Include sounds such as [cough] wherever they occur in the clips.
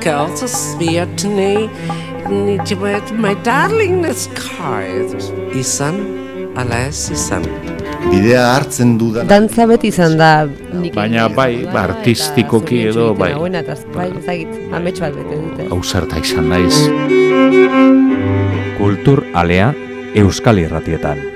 Keltis vietni nitimet my darling izan ala ez izan Bidea hartzen du da. Dantza beti izan da nik Baina bai, dudana ba, artistikoki edo, bai. Hauena, eta bai, ezagit, amets bat bete dute. Hau zerta izan naiz. Kultur alea Euskal Irratietan.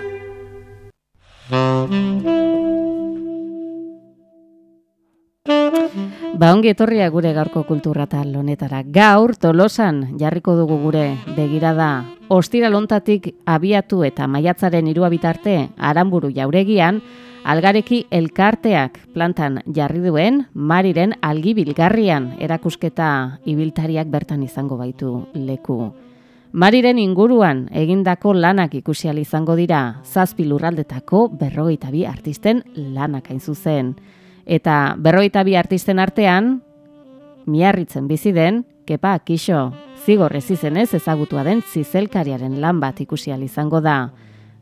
Ba ongi etorria gure gaurko kulturrata honetara. Gaur Tolosan jarriko dugu gure begirada. Ostira lontatik abiatu eta maiatzaren irua bitarte Aranburu jauregian Algareki elkarteak plantan jarri duen Mariren algibilgarrian erakusketa ibiltariak bertan izango baitu leku. Mariren inguruan egindako lanak ikusi izango dira, zazpi lurraldetako berrogeita bi artisten lanak hain zuzen. Eta berrogeita bi artisten artean, miarritzen bizi den, kepa kixo, zigor ez izenez ezagutua den zizelkariaren lan bat ikusi izango da.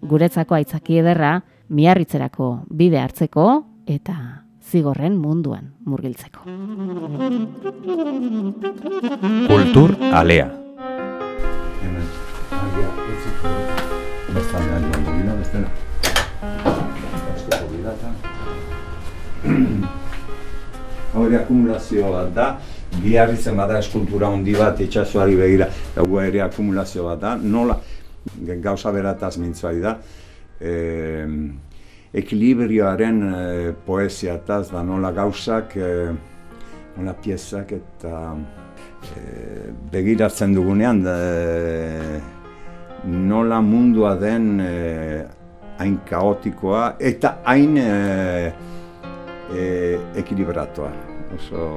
Guretzako aitzaki ederra, miarritzerako bide hartzeko eta zigorren munduan murgiltzeko. Kultur alea. Hemen. Agia, utziko. Bestaldean joango gino, bestela. Besteko bidatan. Hau ere akumulazio bat da, biharritzen bada eskultura handi bat itxasuari begira, hau ere akumulazio bat da, nola? Gauza berataz mintzuari da, e, ekilibrioaren e, poesiataz da nola gauzak, e, nola piezak eta e, begiratzen dugunean da, e, nola mundua den e, hain kaotikoa eta hain e, e, ekilibratua. Oso,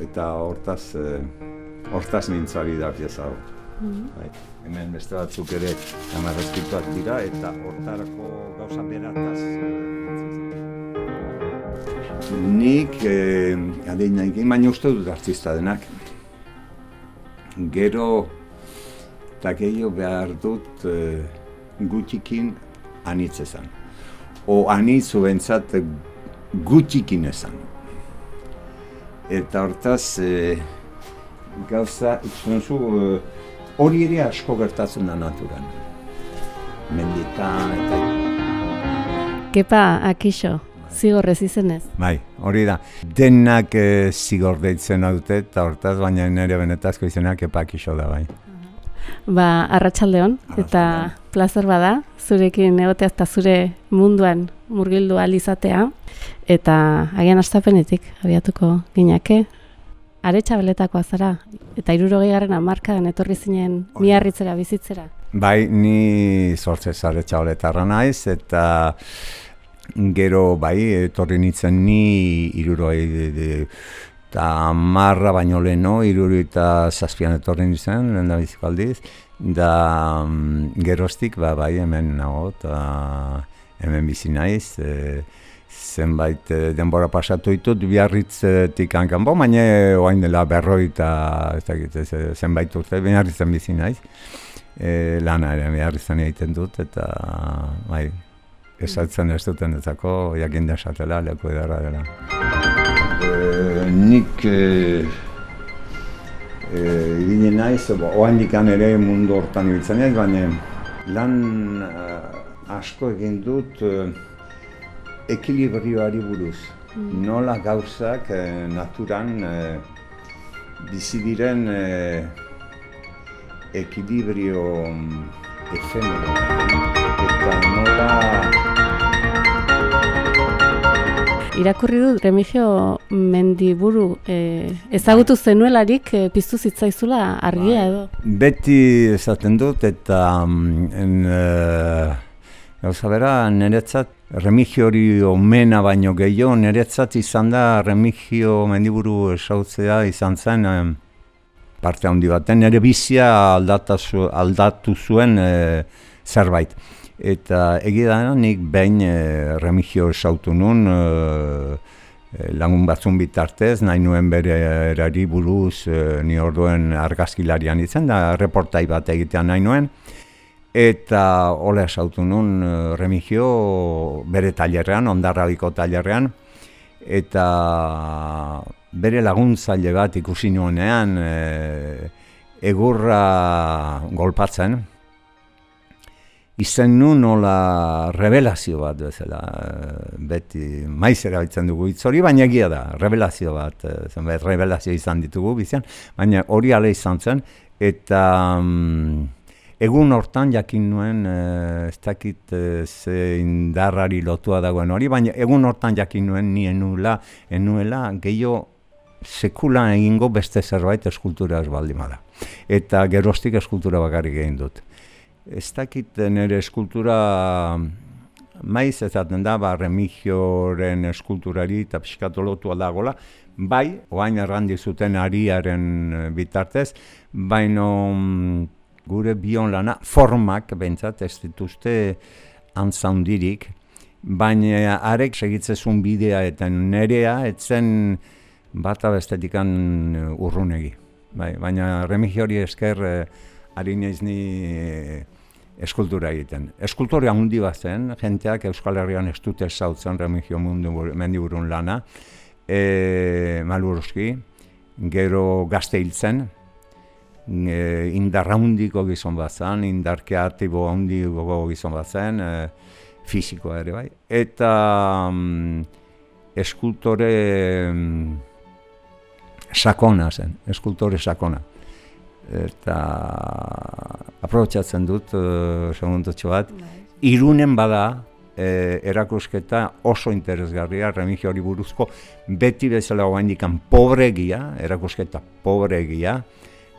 eta hortaz, e, hortaz mintzari da pieza hau. Bai. Hemen beste batzuk ere amarrezkituak dira eta hortarako gauza berataz e. Nik, eh, adein nahi, baina uste dut artista denak. Gero, eta gehiago behar dut eh, gutxikin anitz ezan. O anitzu bentsat gutxikin ezan. Eta hortaz, eh, gauza, zunzu, eh, hori ere asko gertatzen da naturan. Menditan eta... Kepa akixo, zigor ez izenez. Bai, hori da. Denak e, zigor deitzen dute eta hortaz, baina nire benetazko izenak epakixo da bai. Ba, arratsaldeon eta plazer bada zurekin egotea eta zure munduan murgildu ahal izatea eta agian astapenetik abiatuko ginake. Aretsa beletakoa zara eta 60garren hamarkadan etorri zinen miarritzera bizitzera. Bai, ni sortze zaretxa holetarra naiz eta gero bai, etorri nintzen ni iruroi eta marra baino leheno, iruro eta zazpian etorri nintzen, lehen da biziko aldiz, da mm, geroztik, ba, bai, hemen nago, eta hemen bizi naiz, e, zenbait e, denbora pasatu ditut, biarritzetik hankan, bo, baina oain dela berroi eta zenbait urte, biarritzen bizi naiz, e, lana ere biarritzen egiten dut, eta bai, esatzen ez duten ezako, jakin desatela, leku edarra dela. E, nik e, e, ginen naiz, oaindik ere mundu hortan ibiltzen naiz, baina lan eh, asko egin dut eh, ekilibrioari buruz. Nola gauzak eh, naturan eh, bizi diren eh, ekilibrio mm, efemero. Eta nola... Irakurri dut Remigio Mendiburu eh, ezagutu zenuelarik eh, piztu zitzaizula argia edo. Beti esaten dut eta mm, en, eh, gauza bera, niretzat remigio hori omena baino gehiago, niretzat izan da remigio mendiburu esautzea izan zen em, parte handi baten, nire bizia aldatu zuen eh, zerbait. Eta egia da nik behin e, remigio esautu nun, e, lagun batzun bitartez, nahi nuen bere erari buruz e, ni orduen argazkilarian itzen, da reportai bat egitea nahi nuen. Eta hola esautu nun remigio bere tailerrean, ondarrabiko tailerrean, eta bere laguntzaile bat ikusi nuenean e, egurra golpatzen, izen nu nola revelazio bat bezala, eh, beti maiz erabiltzen dugu hitz hori, baina egia da, revelazio bat, eh, zenbait revelazio izan ditugu bizian, baina hori ale izan zen, eta mm, egun hortan jakin nuen, e, ez dakit ze indarrari lotua dagoen hori, baina egun hortan jakin nuen ni enuela, enuela gehiago sekula egingo beste zerbait eskultura ez baldin bada. Eta gerostik eskultura bakarrik egin dut ez dakit nire eskultura maiz ezaten da, ba, remigioren eskulturari eta pixkatolotu aldagola, bai, oain errandi zuten ariaren bitartez, baino mm, gure bion lana formak bentsat ez dituzte antzaundirik, baina arek segitzezun bidea eta nerea etzen bata bestetikan urrunegi. Bai, baina remigiori esker eh, ari ni eskultura egiten. Eskultorea handi bat zen, jenteak Euskal Herrian ez dute zautzen remigio mundu mendiburun lana, e, maluruzki, gero gazte hiltzen, e, indarra hundiko gizon bat zen, indar kreatibo handiko gizon bat zen, e, fizikoa ere bai, eta mm, eskultore mm, sakona zen, eskultore sakona eta aprobetsatzen dut uh, segundotxo bat, bai. irunen bada e, erakusketa oso interesgarria remigio hori buruzko beti bezala guain dikan pobregia, erakusketa pobregia,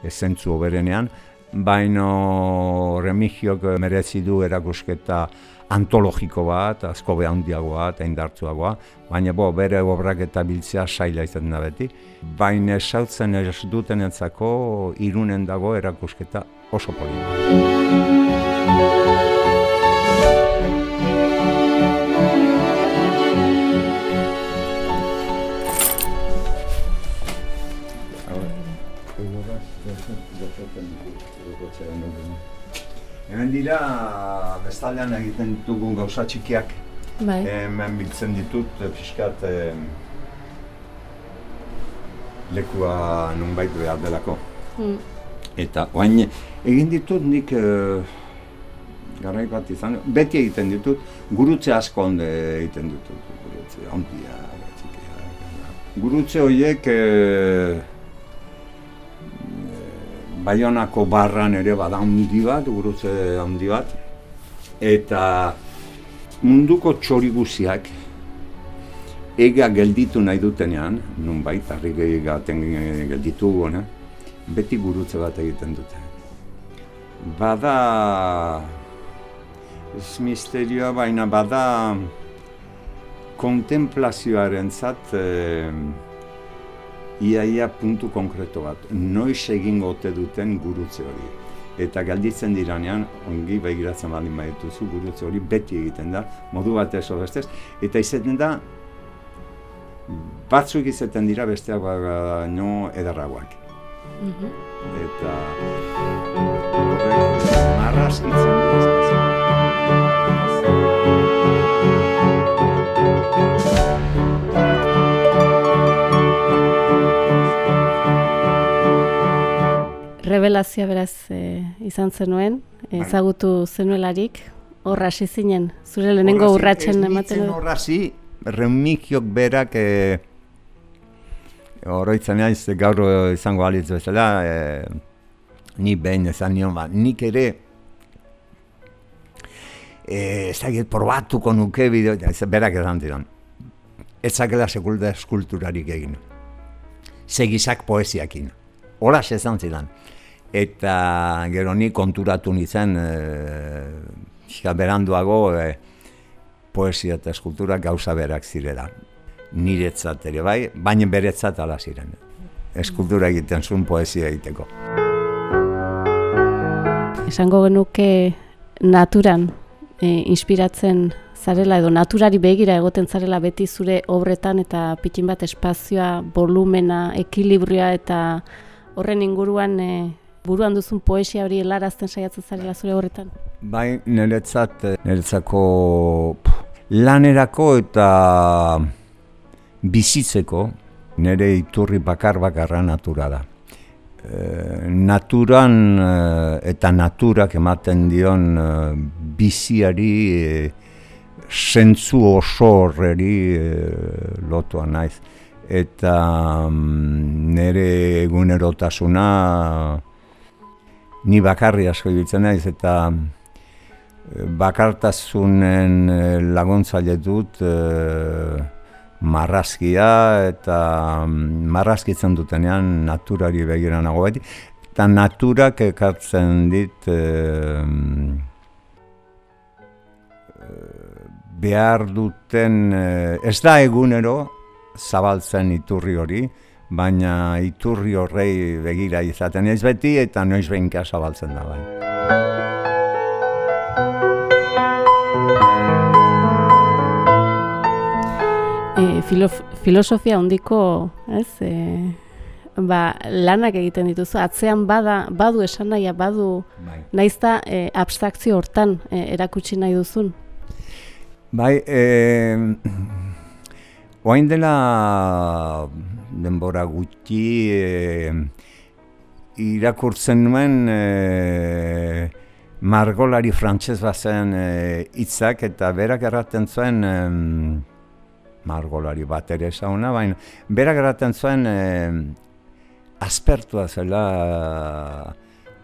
zentzu oberenean, baino remigiok merezi du erakusketa antologiko bat, asko behandiagoa eta indartzuagoa, baina bo, bere obrak eta biltzea saila izaten da beti. Baina esautzen ez duten entzako irunen dago erakusketa oso polina. Dira, bestaldean egiten ditugun gauza txikiak. Bai. Hemen biltzen ditut, eh, pixkat, eh, lekua nunbait behar delako. Hmm. Eta, oain, egin ditut nik, eh, garai bat izan, beti egiten ditut, gurutze asko onde egiten ditut, gurutze txikia. Gurutze horiek, eh, Baionako barran ere bada handi bat, gurutze handi bat, eta munduko txori guziak ega gelditu nahi dutenean, nun baita, harri gaten gelditu gona, beti gurutze bat egiten dute. Bada, ez misterioa baina bada kontemplazioaren zat, eh, iaia puntu konkreto bat, noiz egin gote duten gurutze hori. Eta galditzen diranean, ongi begiratzen baldin badituzu gurutze hori beti egiten da, modu bat ez bestez, eta izaten da, batzuk izaten dira besteak baino edarragoak. Mm -hmm. Eta horrek marraskitzen revelazioa beraz e, izan zenuen, bai. ezagutu zenuelarik, horra hasi zinen, zure lehenengo urratzen ematen dut. Horra hasi, remikiok berak, e, oroitzen naiz gaur izango alitz bezala, e, ni behin ezan nion bat, nik ere, e, ez probatuko nuke bideo, berak esan diran, ezakela sekulta eskulturarik egin. Segizak poesiakin. Hola esan zidan eta gero ni konturatu nintzen e, beranduago e, poesia eta eskultura gauza berak zirela. Niretzat ere bai, baina beretzat ala ziren. Eskultura egiten zuen poesia egiteko. Esango genuke naturan e, inspiratzen zarela edo naturari begira egoten zarela beti zure obretan eta pitin bat espazioa, volumena, ekilibrioa eta horren inguruan e, buruan duzun poesia hori helarazten saiatzen zarela zure horretan? Bai, niretzat, niretzako lanerako eta bizitzeko nire iturri bakar bakarra natura da. E, naturan eta naturak ematen dion biziari e, sentzu oso horreri e, lotua naiz. Eta mm, nire egunerotasuna ni bakarri asko ibiltzen naiz eta e, bakartasunen e, laguntzaile dut e, marrazkia eta mm, marrazkitzen dutenean naturari begira nago beti. Eta naturak ekartzen dit e, behar duten ez da egunero zabaltzen iturri hori, baina iturri horrei begira izaten ez beti eta noiz behin zabaltzen da bai. E, filosofia hondiko, ez, e, ba, lanak egiten dituzu, atzean bada, badu esan nahi, badu, bai. naizta e, abstrakzio hortan e, erakutsi nahi duzun? Bai, e, oain dela denbora gutxi e, irakurtzen nuen e, margolari frantses bazen hitzak eta berak erraten zuen e, margolari bat ere esauna, baina berak erraten zuen e, aspertua zela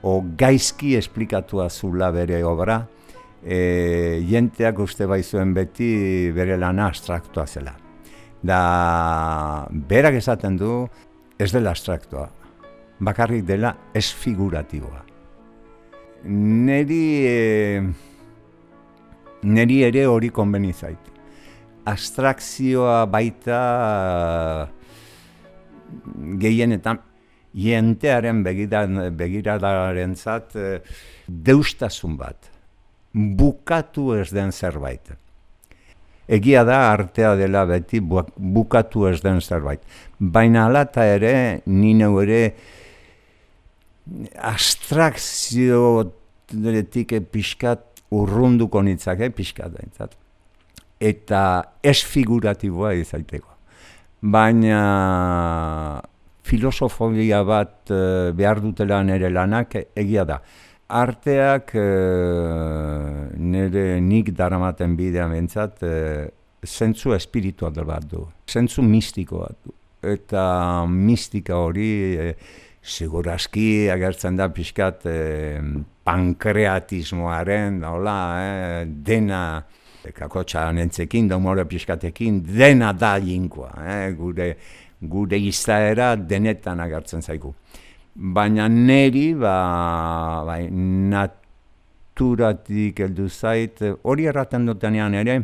o gaizki esplikatua zula bere obra, e, jenteak uste baizuen beti bere lana abstraktua zela da berak esaten du ez dela abstraktua, bakarrik dela ez figuratiboa. Neri, e, neri ere hori konbeni zait. Abstrakzioa baita gehienetan jentearen begiradaren zat e, deustasun bat, bukatu ez den zerbait egia da artea dela beti bukatu ez den zerbait. Baina alata ere, nina ere, abstrakzio deretik pixkat urrunduko nitzake, pixkat da Eta ez figuratiboa izaiteko. Baina filosofia bat eh, behar dutela nere lanak egia da arteak e, nire nik daramaten bidea mentzat e, zentzu espiritual bat du, zentzu mistiko bat du. Eta mistika hori e, segurazki agertzen da pixkat e, pankreatismoaren, hola, e, dena kakotxa nentzekin, da umore pixkatekin, dena da jinkoa, e, gure, gure iztaera denetan agertzen zaigu baina neri ba, bai, naturatik heldu zait, hori erraten dutenean ere,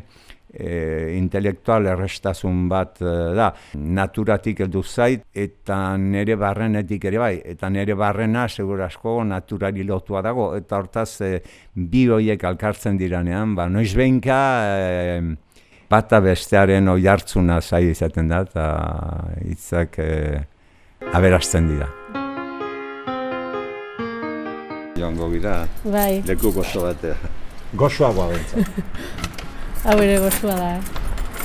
e, intelektual errestasun bat e, da, naturatik heldu zait, eta nere barrenetik ere bai, eta nere barrena segurasko naturari lotua dago, eta hortaz e, bi horiek alkartzen diranean, ba, noiz behinka, e, bata bestearen oi hartzuna izaten da, eta hitzak e, aberazten dira joango gira. Bai. Leku gozo batea. Gozoagoa bentsa. [laughs] Hau ere gozoa da.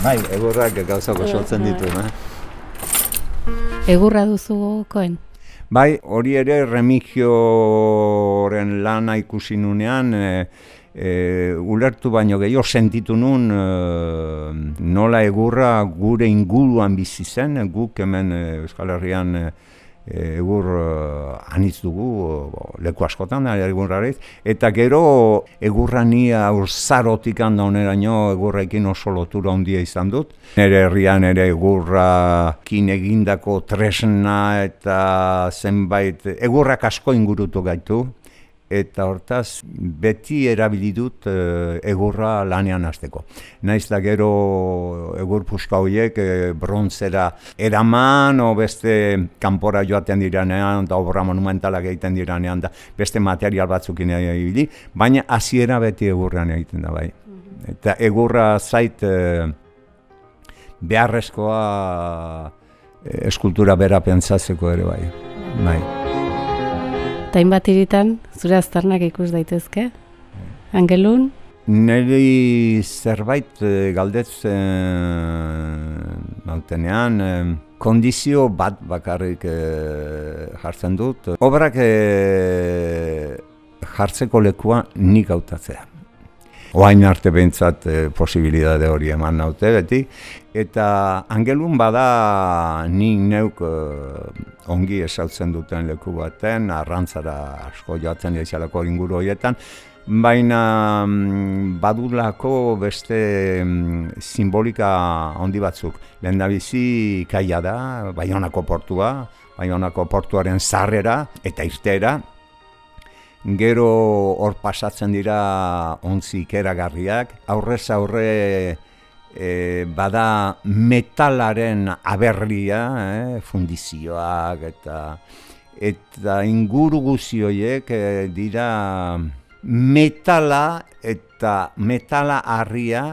Bai, egurrak gauza gozotzen bai. ditu, eh? Egurra duzu koen? Bai, hori ere remigioren lana ikusi nunean, e, e, ulertu baino gehiago sentitu nun e, nola egurra gure inguruan bizi zen, guk hemen Euskal Herrian e, egur uh, anitz dugu, leku askotan da, egun rariz, eta gero egurrania urzarotik handa oneraino egurrekin oso lotura handia izan dut. Nere herrian ere egurra kin egindako tresna eta zenbait, egurrak asko ingurutu gaitu, eta hortaz beti erabili dut e, egurra lanean hasteko. Naiz da gero egur puska horiek e, bronzera eraman o beste kanpora joaten diranean eta obra monumentalak egiten diranean da beste material batzukin ibili, baina hasiera beti egurrean egiten da bai. Eta egurra zait e, beharrezkoa eskultura bera pentsatzeko ere bai. Bai. Tain bat iritan, zure aztarnak ikus daitezke? Angelun? Neri zerbait e, galdetzen mautenean, kondizio bat bakarrik e, jartzen dut. Obrak e, jartzeko lekua nik hautatzea. Oain arte behintzat e, posibilitate hori eman naute beti. Eta angelun bada nik neuk e, ongi esautzen duten leku baten, arrantzara asko joatzen eixalako inguru horietan, baina mm, badulako beste mm, simbolika handi batzuk. Lehen da bizi kaia da, Baionako portua, Baionako portuaren zarrera eta irtera. Gero hor pasatzen dira ontzi ikeragarriak, aurrez aurre e, bada metalaren aberria, eh, fundizioak eta eta inguru guzioiek e, dira metala eta metala harria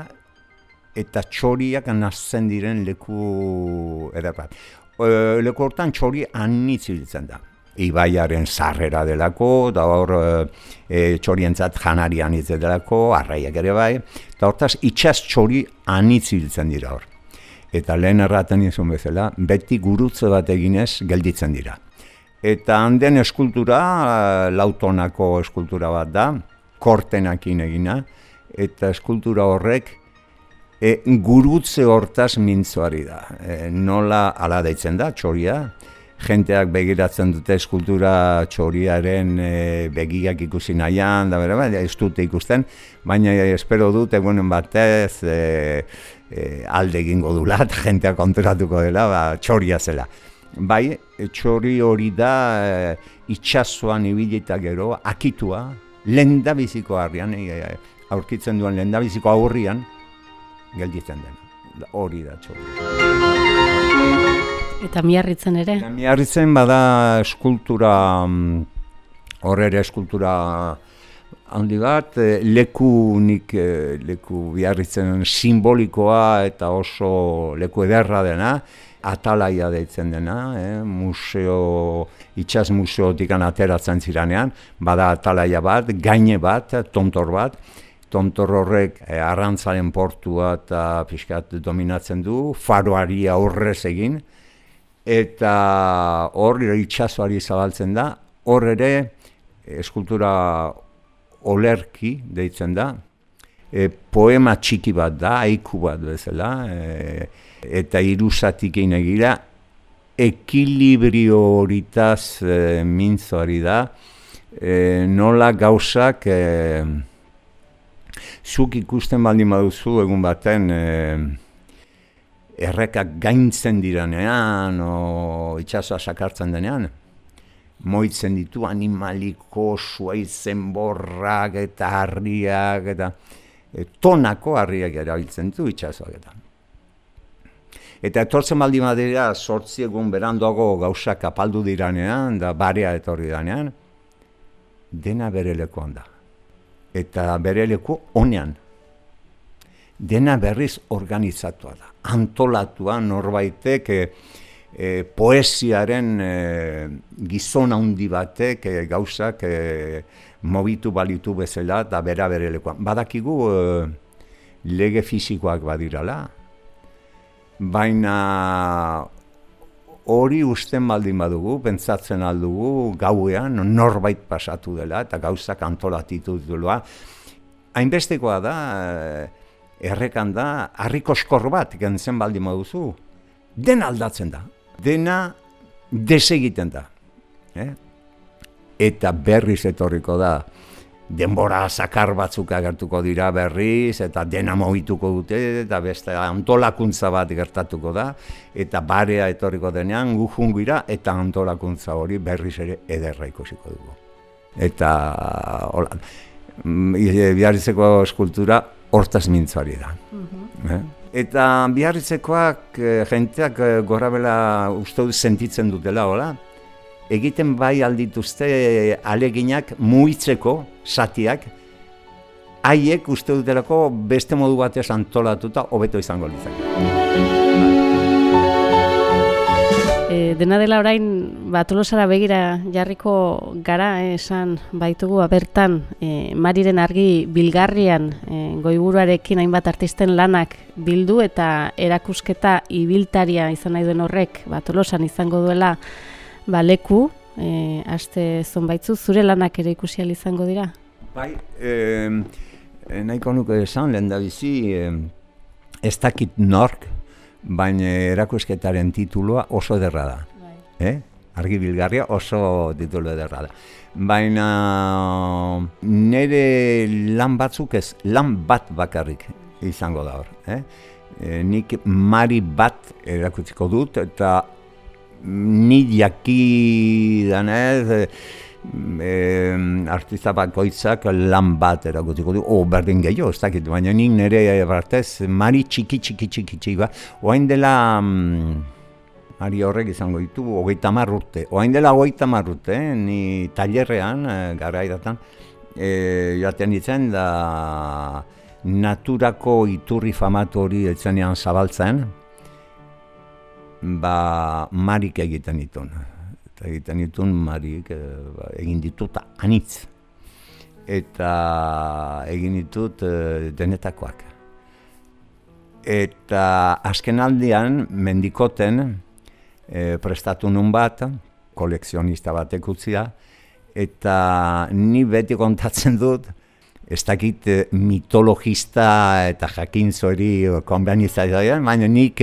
eta txoriak nazten diren leku edapat. E, leku hortan txori anitz da. Ibaiaren sarrera delako, da hor e, txorientzat janari anitz delako, arraiak ere bai, eta hortaz itxas txori anitz dira hor. Eta lehen erraten izun bezala, beti gurutze bat eginez gelditzen dira. Eta handen eskultura, lautonako eskultura bat da, kortenakin egina, eta eskultura horrek e, gurutze hortaz mintzoari da. E, nola ala deitzen da, txoria, jenteak begiratzen dute eskultura txoriaren e, begiak ikusi nahian, da bera, ez dute ikusten, baina espero dut egunen batez e, e, alde egingo dulat, jenteak konturatuko dela, ba, txoria zela. Bai, txori hori da e, itxasuan ibilita gero, akitua, lendabiziko harrian, e, aurkitzen duen lendabiziko aurrian, gelditzen den. Hori da txori. Eta miarritzen ere? Eta miarritzen bada eskultura, mm, horre ere eskultura handi bat, e, leku nik e, leku biarritzen simbolikoa eta oso leku ederra dena, atalaia deitzen dena, eh? museo, itxas museotik ateratzen ziranean, bada atalaia bat, gaine bat, tontor bat, tontor horrek eh, arrantzaren portua eta pixkat dominatzen du, faroari aurrez egin, eta hor itxasoari zabaltzen da, hor ere eskultura olerki deitzen da, e, poema txiki bat da, aiku bat bezala, e, eta irusatik egin egira, ekilibrio horitaz e, mintzoari da, e, nola gauzak e, zuk ikusten baldin baduzu egun baten e, errekak gaintzen diranean o itxasoa sakartzen denean, moitzen ditu animaliko suaitzen borrak eta harriak eta e, tonako harriak erabiltzen ditu itxasoak eta. Eta etortzen baldin badira, sortzi egun beranduago gauzak apaldu diranean, da barea etorri danean, dena bere lekuan da. Eta bere leku honean. Dena berriz organizatua da. Antolatua norbaitek e, e, poesiaren e, gizon handi batek e, gauzak e, mobitu balitu bezala eta bera bere lekuan. Badakigu e, lege fisikoak badirala, baina hori usten baldin badugu, pentsatzen aldugu gauean norbait pasatu dela eta gauzak antolatitu dela. Hainbestekoa da, eh, errekan da, harrikoskor bat gentzen baldin baduzu, den aldatzen da, dena desegiten da. Eh? Eta berriz etorriko da, denbora zakar batzuk agertuko dira berriz, eta dena mohituko dute, eta beste antolakuntza bat gertatuko da, eta barea etorriko denean gujungira, eta antolakuntza hori berriz ere ederra ikusiko dugu. Eta, hola, mm, biarritzeko eskultura hortaz mintzuari da. Mhm. eh? Eta biarritzekoak eh, jenteak eh, gora bela uste dut sentitzen dutela, hola? egiten bai aldituzte aleginak muitzeko satiak, haiek uste dutelako beste modu batez antolatuta hobeto izango litzak. Dena dela orain, ba, tolosara begira jarriko gara, eh, esan baitugu, abertan, e, mariren argi bilgarrian, e, goiburuarekin hainbat artisten lanak bildu eta erakusketa ibiltaria izan nahi duen horrek, ba, tolosan izango duela, ba, leku, e, aste zonbaitzu, zure lanak ere ikusi izango dira? Bai, eh, nahiko nuke esan, lehen da bizi, eh, ez dakit nork, baina erakusketaren titulua oso ederra da. Bai. Eh? Argi bilgarria oso titulu ederra da. Baina nire lan batzuk ez, lan bat bakarrik izango da hor. Eh? E, nik mari bat erakutziko dut eta ni jaki danez, e, artista bakoitzak lan bat erakutsiko du, o berdin gehiago, ez dakit, baina nik nire bartez, mari txiki txiki txiki txiki ba, oain dela, mm, mari horrek izango ditu, hogeita marrute, oain dela hogeita marrute, eh? ni talerrean, e, gara idatan, e, jaten ditzen da, naturako iturri famatu hori etzenean zabaltzen, ba, marik egiten ditun eta egiten ditun marik e, egin ditut anitz. Eta egin ditut e, denetakoak. Eta azken aldean mendikoten e, prestatu nun bat kolekzionista batek utzia eta ni beti kontatzen dut ez dakit mitologista eta jakintzo hori konbenizatzen, baina nik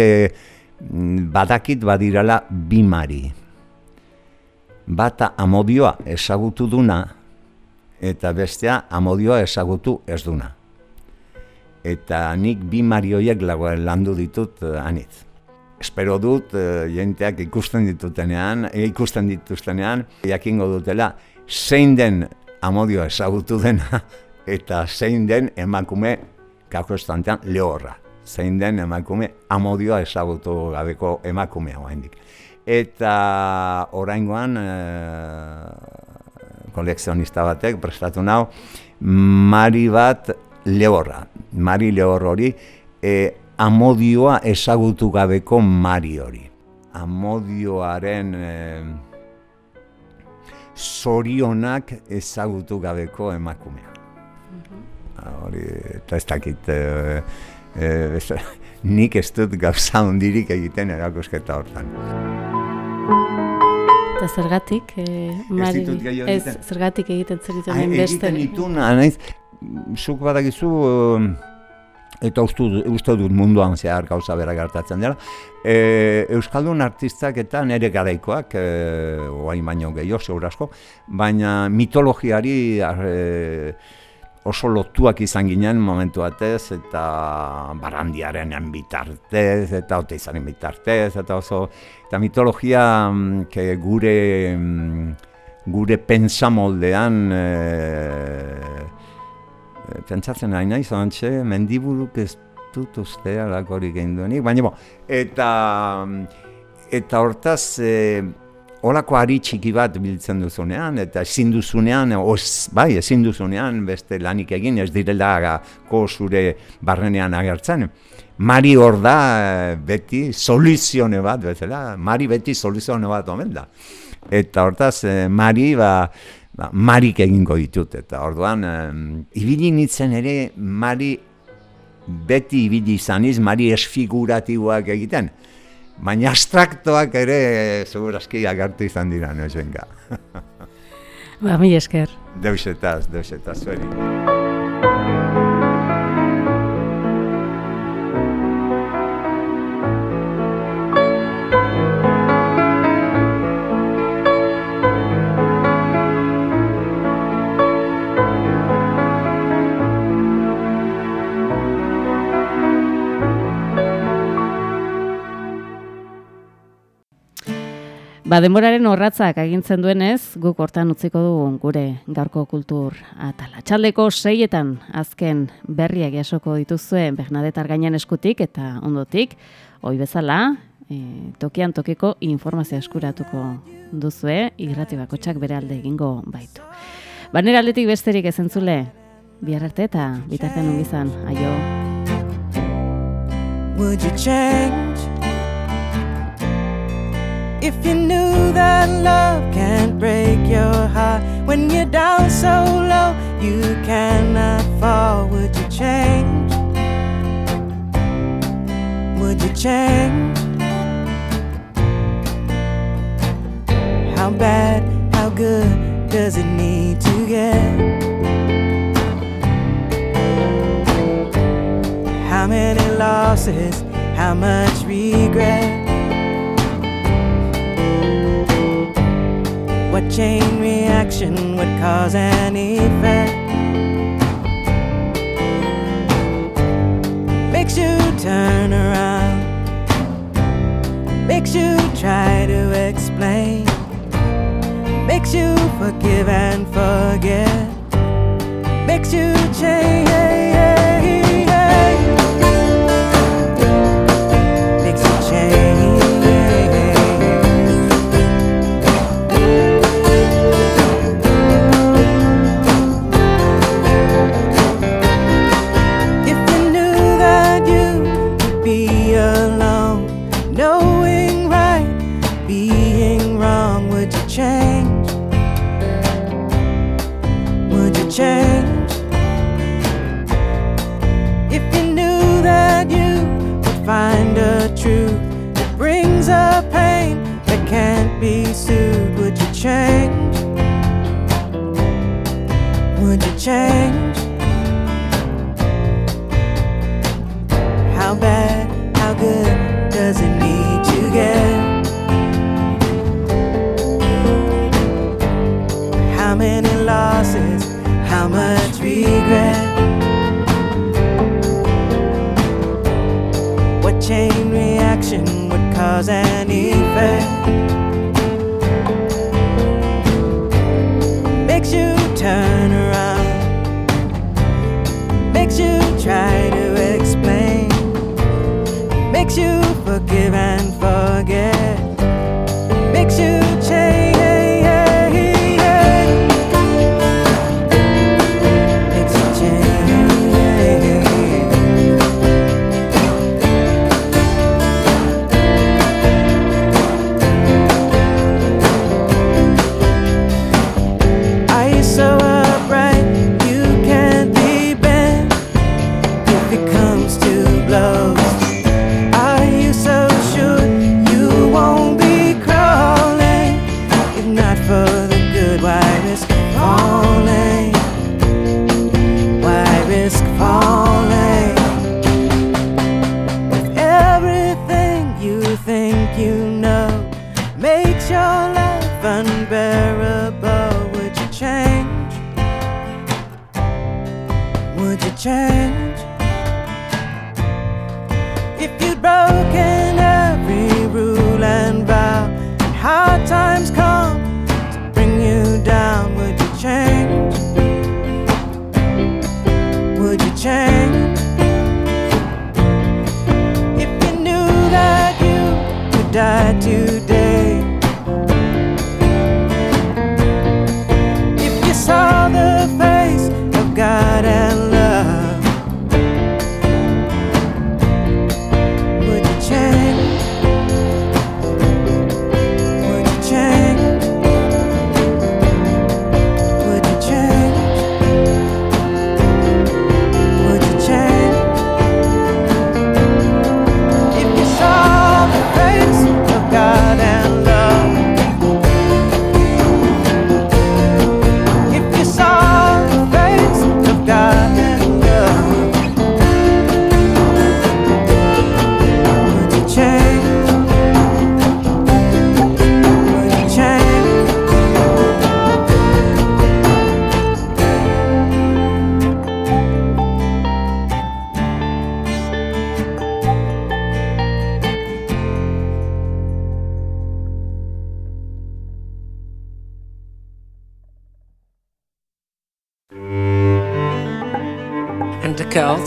badakit badirala bi mari bata amodioa ezagutu duna eta bestea amodioa ezagutu ez duna. Eta nik bi marioiek landu ditut uh, anitz. Espero dut uh, jenteak ikusten ditutenean, e, ikusten dituztenean, jakingo dutela zein den amodioa ezagutu dena [laughs] eta zein den emakume kako estantean lehorra. Zein den emakume amodioa ezagutu gabeko emakumea oaindik eta oraingoan e, kolekzionista batek prestatu nau Mari bat lehorra, Mari lehor hori e, amodioa ezagutu gabeko Mari hori. Amodioaren e, zorionak ezagutu gabeko emakumea. Mhm. Hori, eta ez dakit, e, e, [laughs] nik ez dut gauza hundirik egiten erakusketa hortan. Eta zergatik, eh, Mari, ez, zergatik egiten zer ditu nahi beste? Egiten ditu nahi, zuk badakizu, eh, eta uste, uste dut munduan zehar gauza bera gertatzen dela, e, Euskaldun artistak eta nire garaikoak, e, oain baino gehiago, asko, baina mitologiari e, oso lotuak izan ginen momentu batez, eta barandiaren bitartez, eta ote izanen bitartez, eta oso, eta mitologia mm, que gure, mm, gure pensamoldean, e, pentsatzen nahi nahi, zoantxe, mendiburuk ez dut uste alakorik egin duenik, baina bo, eta, eta hortaz, e, Olako ari txiki bat biltzen duzunean, eta ezin duzunean, oz, bai, ezin duzunean, beste lanik egin, ez direla ko zure barrenean agertzen. Mari hor da, beti, soluzione bat, bezala, Mari beti soluzione bat omen da. Eta hortaz, eh, Mari, ba, ba, Marik egingo ditut, eta orduan, e, ibili nintzen ere, Mari beti ibili izaniz, Mari esfiguratiboak egiten. Baina abstraktoak ere, segurazki agartu izan dira, no esenga. Ba, mi esker. Deusetaz, deusetaz, zueri. Ba, denboraren horratzak agintzen duenez, guk hortan utziko dugu gure gaurko kultur atala. Txaldeko seietan azken berriak jasoko dituzue Bernadetar gainean eskutik eta ondotik, hoi bezala, e, tokian tokiko informazio eskuratuko duzue, irrati bakotxak bere alde egingo baitu. Banera aldetik besterik ezentzule, bihar arte eta bitartean ungizan, aio. Would you change? If you knew that love can't break your heart when you're down so low, you cannot fall. Would you change? Would you change? How bad, how good does it need to get? How many losses, how much regret? Chain reaction would cause an effect? Makes you turn around, makes you try to explain, makes you forgive and forget, makes you change. Change? If you knew that you would find a truth that brings a pain that can't be soothed, would you change? Would you change? Regret? What chain reaction would cause an effect?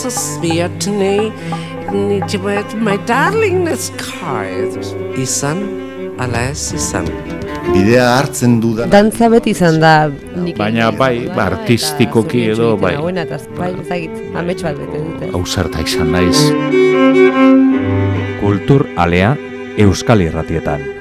Sweet to me. Need you with my darlingness card. Izan, alas, izan. Bidea hartzen dudan Dantza beti izan da Baina bai, ba, artistikoki edo, bai. Hauena, eta bai, ezagit, amets bat bete dute. Hau zerta izan naiz. Kultur alea Euskal Irratietan.